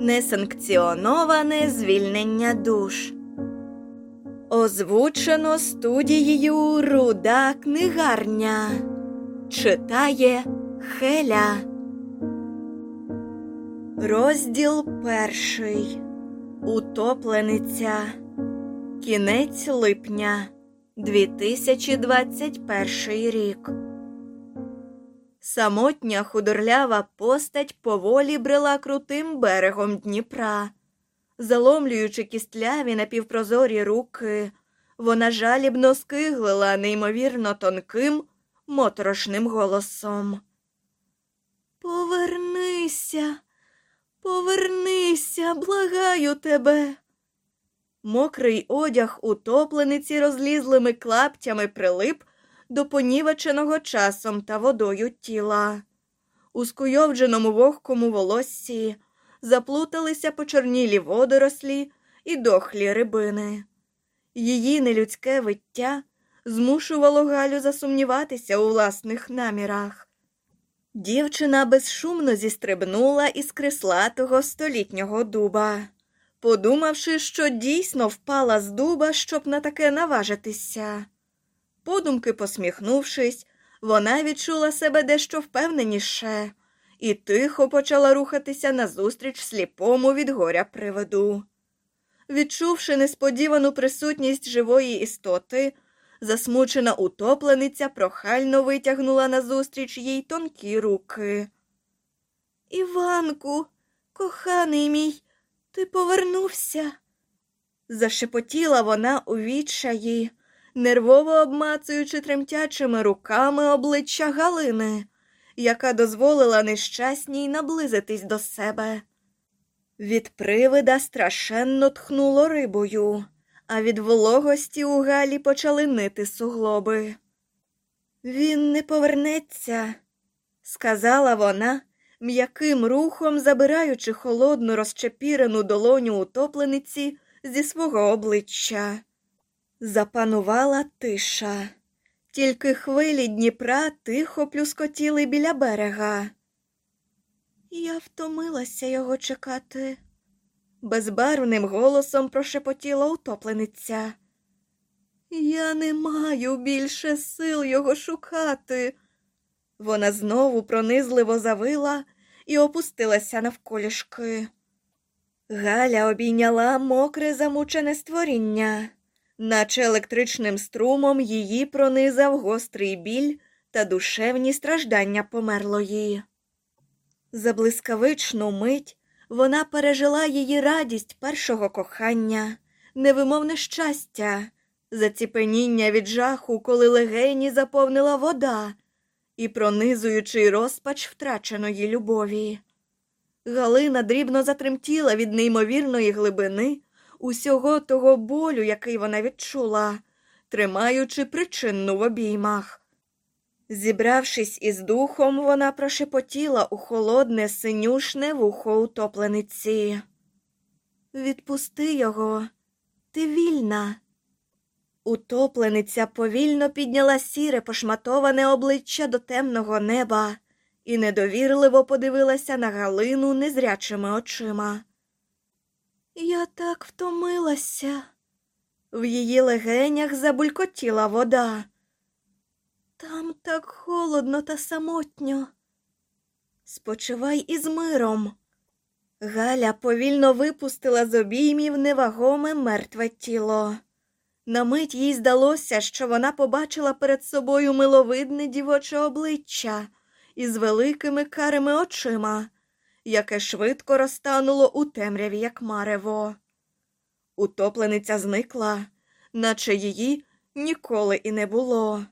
Несанкціоноване звільнення душ. Озвучено студією Руда книгарня. Читає Хеля. Розділ перший. Утоплениця. Кінець липня 2021 рік. Самотня худорлява постать поволі брела крутим берегом Дніпра. Заломлюючи кістляві напівпрозорі руки, вона жалібно скиглила неймовірно тонким, моторошним голосом. Повернися, повернися, благаю тебе. Мокрий одяг утоплениці розлізлими клаптями прилип до понівеченого часом та водою тіла. У скуйовдженому вогкому волоссі заплуталися почорнілі водорослі і дохлі рибини. Її нелюдське виття змушувало Галю засумніватися у власних намірах. Дівчина безшумно зістрибнула із крислатого столітнього дуба, подумавши, що дійсно впала з дуба, щоб на таке наважитися. Подумки посміхнувшись, вона відчула себе дещо впевненіше і тихо почала рухатися назустріч сліпому від горя приводу. Відчувши несподівану присутність живої істоти, засмучена утоплениця прохально витягнула назустріч їй тонкі руки. Іванку, коханий мій, ти повернувся. Зашепотіла вона у відчаї, нервово обмацуючи тремтячими руками обличчя Галини, яка дозволила нещасній наблизитись до себе. Від привида страшенно тхнуло рибою, а від вологості у Галі почали нити суглоби. Він не повернеться, сказала вона, м'яким рухом забираючи холодну розчепірену долоню утоплениці зі свого обличчя. Запанувала тиша. Тільки хвилі Дніпра тихо плюскотіли біля берега. Я втомилася його чекати, безбарвним голосом прошепотіла утоплениця. Я не маю більше сил його шукати. Вона знову пронизливо завила і опустилася навколішки. Галя обійняла мокре замучене створіння, наче електричним струмом її пронизав гострий біль та душевні страждання померлої. За блискавичну мить вона пережила її радість першого кохання, невимовне щастя, заціпеніння від жаху, коли легені заповнила вода і пронизуючий розпач втраченої любові. Галина дрібно затремтіла від неймовірної глибини усього того болю, який вона відчула, тримаючи причинну в обіймах. Зібравшись із духом, вона прошепотіла у холодне, синюшне вухо утоплениці. Відпусти його, ти вільна. Утоплениця повільно підняла сіре пошматоване обличчя до темного неба і недовірливо подивилася на Галину незрячими очима. Я так втомилася. В її легенях забулькотіла вода. Там так холодно та самотньо. Спочивай із миром. Галя повільно випустила з обіймів невагоме мертве тіло. На мить їй здалося, що вона побачила перед собою миловидне дівоче обличчя із великими карими очима, яке швидко розтануло у темряві, як марево. Утоплениця зникла, наче її ніколи і не було.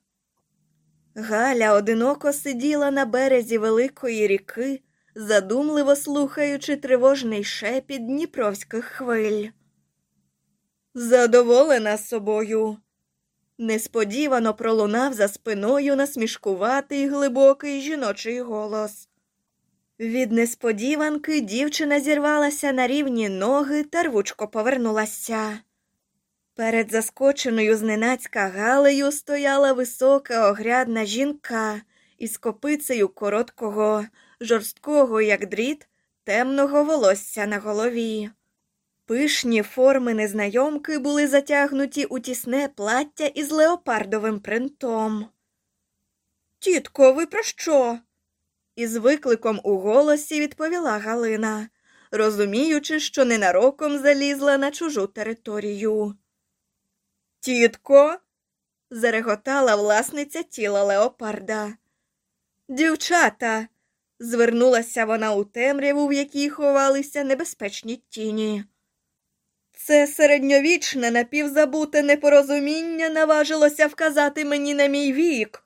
Галя одиноко сиділа на березі великої ріки, задумливо слухаючи тривожний шепіт дніпровських хвиль. Задоволена собою. Несподівано пролунав за спиною насмішкуватий глибокий жіночий голос. Від несподіванки дівчина зірвалася на рівні ноги та рвучко повернулася. Перед заскоченою зненацька Галею стояла висока огрядна жінка із копицею короткого, жорсткого, як дріт, темного волосся на голові. Пишні форми незнайомки були затягнуті у тісне плаття із леопардовим принтом. Тітко, ви про що? Із викликом у голосі відповіла Галина, розуміючи, що ненароком залізла на чужу територію. Тітко, зареготала власниця тіла леопарда. Дівчата, звернулася вона у темряву, в якій ховалися небезпечні тіні. Це середньовічне напівзабуте непорозуміння наважилося вказати мені на мій вік.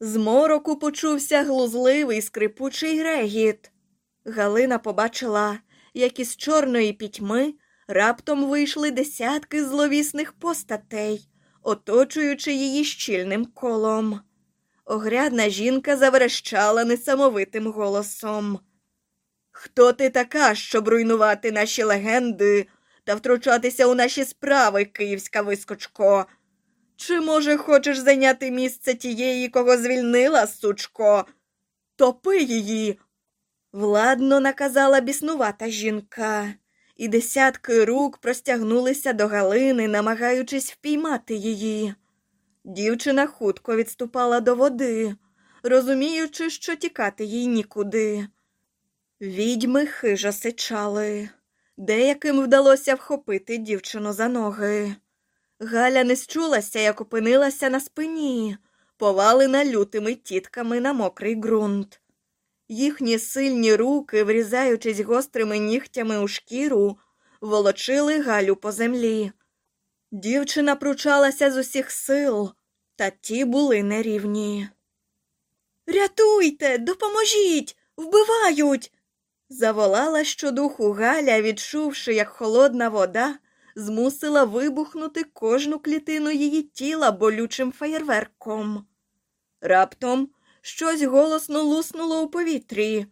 З мороку почувся глузливий скрипучий грегіт. Галина побачила, як із чорної пітьми раптом вийшли десятки зловісних постатей, оточуючи її щільним колом. Огрядна жінка заверещала несамовитим голосом. Хто ти така, щоб руйнувати наші легенди та втручатися у наші справи, київська вискочко? Чи, може, хочеш зайняти місце тієї, кого звільнила, сучко? Топи її. Владно наказала біснувата жінка, і десятки рук простягнулися до Галини, намагаючись впіймати її. Дівчина хутко відступала до води, розуміючи, що тікати їй нікуди. Відьми хижо сичали. Деяким вдалося вхопити дівчину за ноги. Галя не счулася, як опинилася на спині, повалена лютими тітками на мокрий ґрунт. Їхні сильні руки, врізаючись гострими нігтями у шкіру, волочили Галю по землі. Дівчина пручалася з усіх сил, та ті були нерівні. Рятуйте, допоможіть, вбивають. заволала щодуху Галя, відчувши, як холодна вода змусила вибухнути кожну клітину її тіла болючим феєрверком. Раптом щось голосно луснуло у повітрі.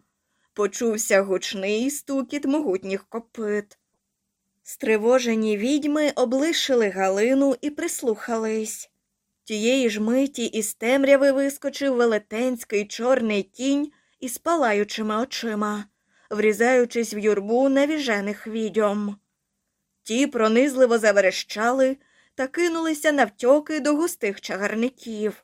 Почувся гучний стукіт могутніх копит. Стривожені відьми облишили Галину і прислухались. Тієї ж миті із темряви вискочив велетенський чорний кінь із палаючими очима, врізаючись в юрбу навіжених відьом. Ті пронизливо заверещали та кинулися навтьоки до густих чагарників.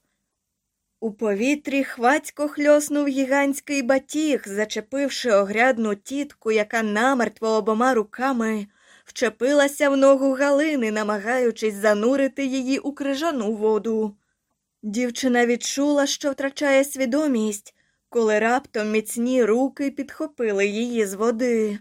У повітрі хвацько хльоснув гігантський батіг, зачепивши огрядну тітку, яка намертво обома руками вчепилася в ногу Галини, намагаючись занурити її у крижану воду. Дівчина відчула, що втрачає свідомість, коли раптом міцні руки підхопили її з води.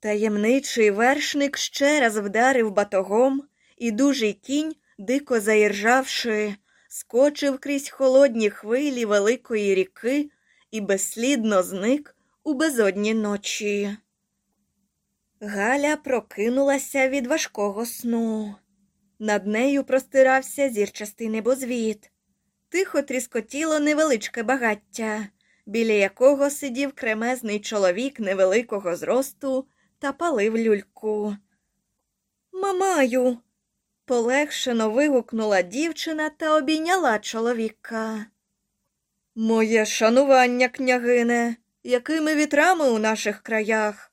Таємничий вершник ще раз вдарив батогом, і дужий кінь, дико заіржавши, скочив крізь холодні хвилі великої ріки і безслідно зник у безодні ночі. Галя прокинулася від важкого сну. Над нею простирався зірчастий небозвід. Тихо тріскотіло невеличке багаття, біля якого сидів кремезний чоловік невеликого зросту та палив люльку. Мамаю. полегшено вигукнула дівчина та обійняла чоловіка. Моє шанування, княгине, якими вітрами у наших краях?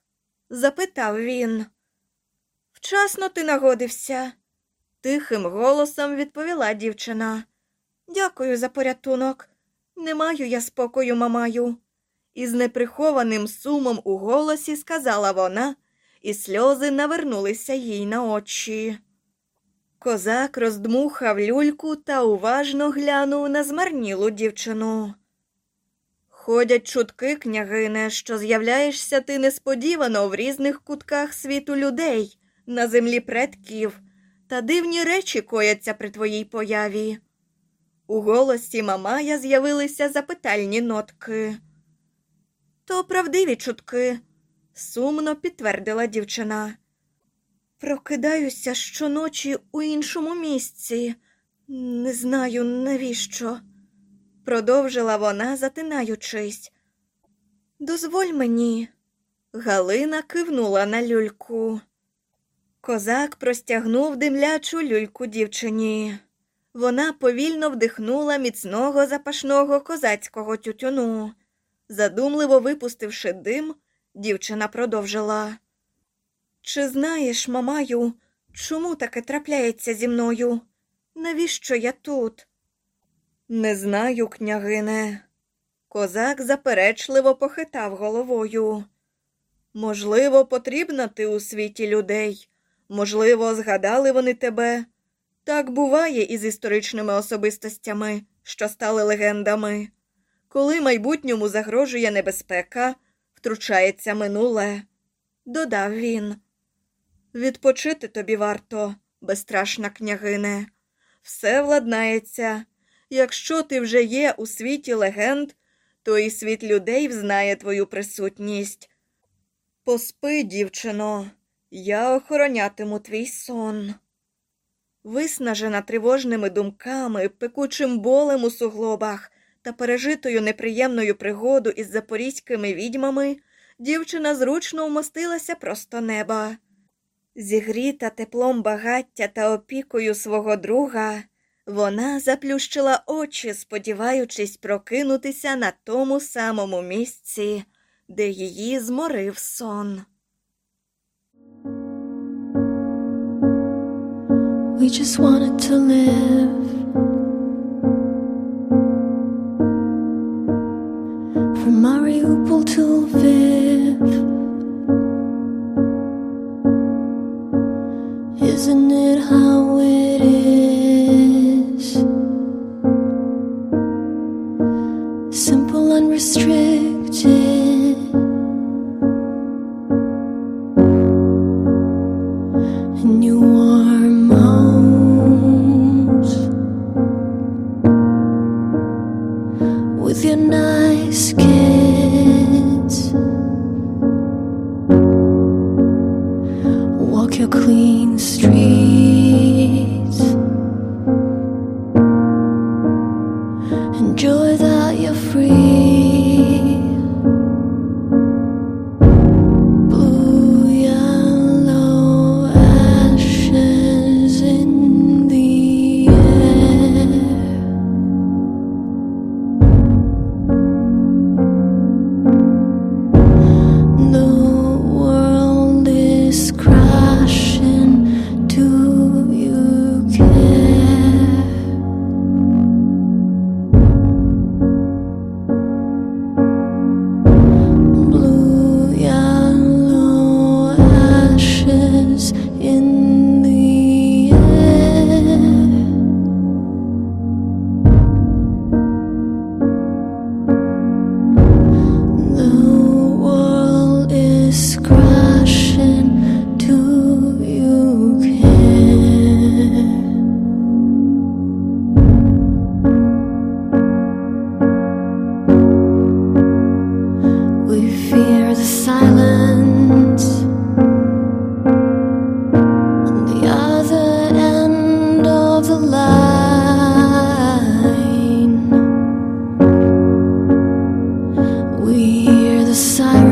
запитав він. Вчасно ти нагодився, тихим голосом відповіла дівчина. Дякую за порятунок. Не маю я спокою, мамаю. Із неприхованим сумом у голосі сказала вона, і сльози навернулися їй на очі. Козак роздмухав люльку та уважно глянув на змарнілу дівчину. Ходять чутки, княгине, що з'являєшся ти несподівано в різних кутках світу людей, на землі предків, та дивні речі кояться при твоїй появі. У голосі Мамая з'явилися запитальні нотки. То правдиві чутки, сумно підтвердила дівчина. прокидаюся щоночі у іншому місці. Не знаю, навіщо, продовжила вона, затинаючись. Дозволь мені. Галина кивнула на люльку. Козак простягнув димлячу люльку дівчині. Вона повільно вдихнула міцного запашного козацького тютюну. Задумливо випустивши дим, дівчина продовжила. Чи знаєш, мамаю, чому таке трапляється зі мною? Навіщо я тут? Не знаю, княгине. Козак заперечливо похитав головою. Можливо, потрібна ти у світі людей. Можливо, згадали вони тебе. Так буває із історичними особистостями, що стали легендами. Коли майбутньому загрожує небезпека, втручається минуле, додав він. Відпочити тобі варто, безстрашна княгине. Все владнається. Якщо ти вже є у світі легенд, то і світ людей взнає твою присутність. Поспи, дівчино, я охоронятиму твій сон. Виснажена тривожними думками, пекучим болем у суглобах та пережитою неприємною пригоду із запорізькими відьмами, дівчина зручно вмостилася просто неба. Зігріта теплом багаття та опікою свого друга, вона заплющила очі, сподіваючись прокинутися на тому самому місці, де її зморив сон. We just wanted to live. Mariupol to Lviv. the sun.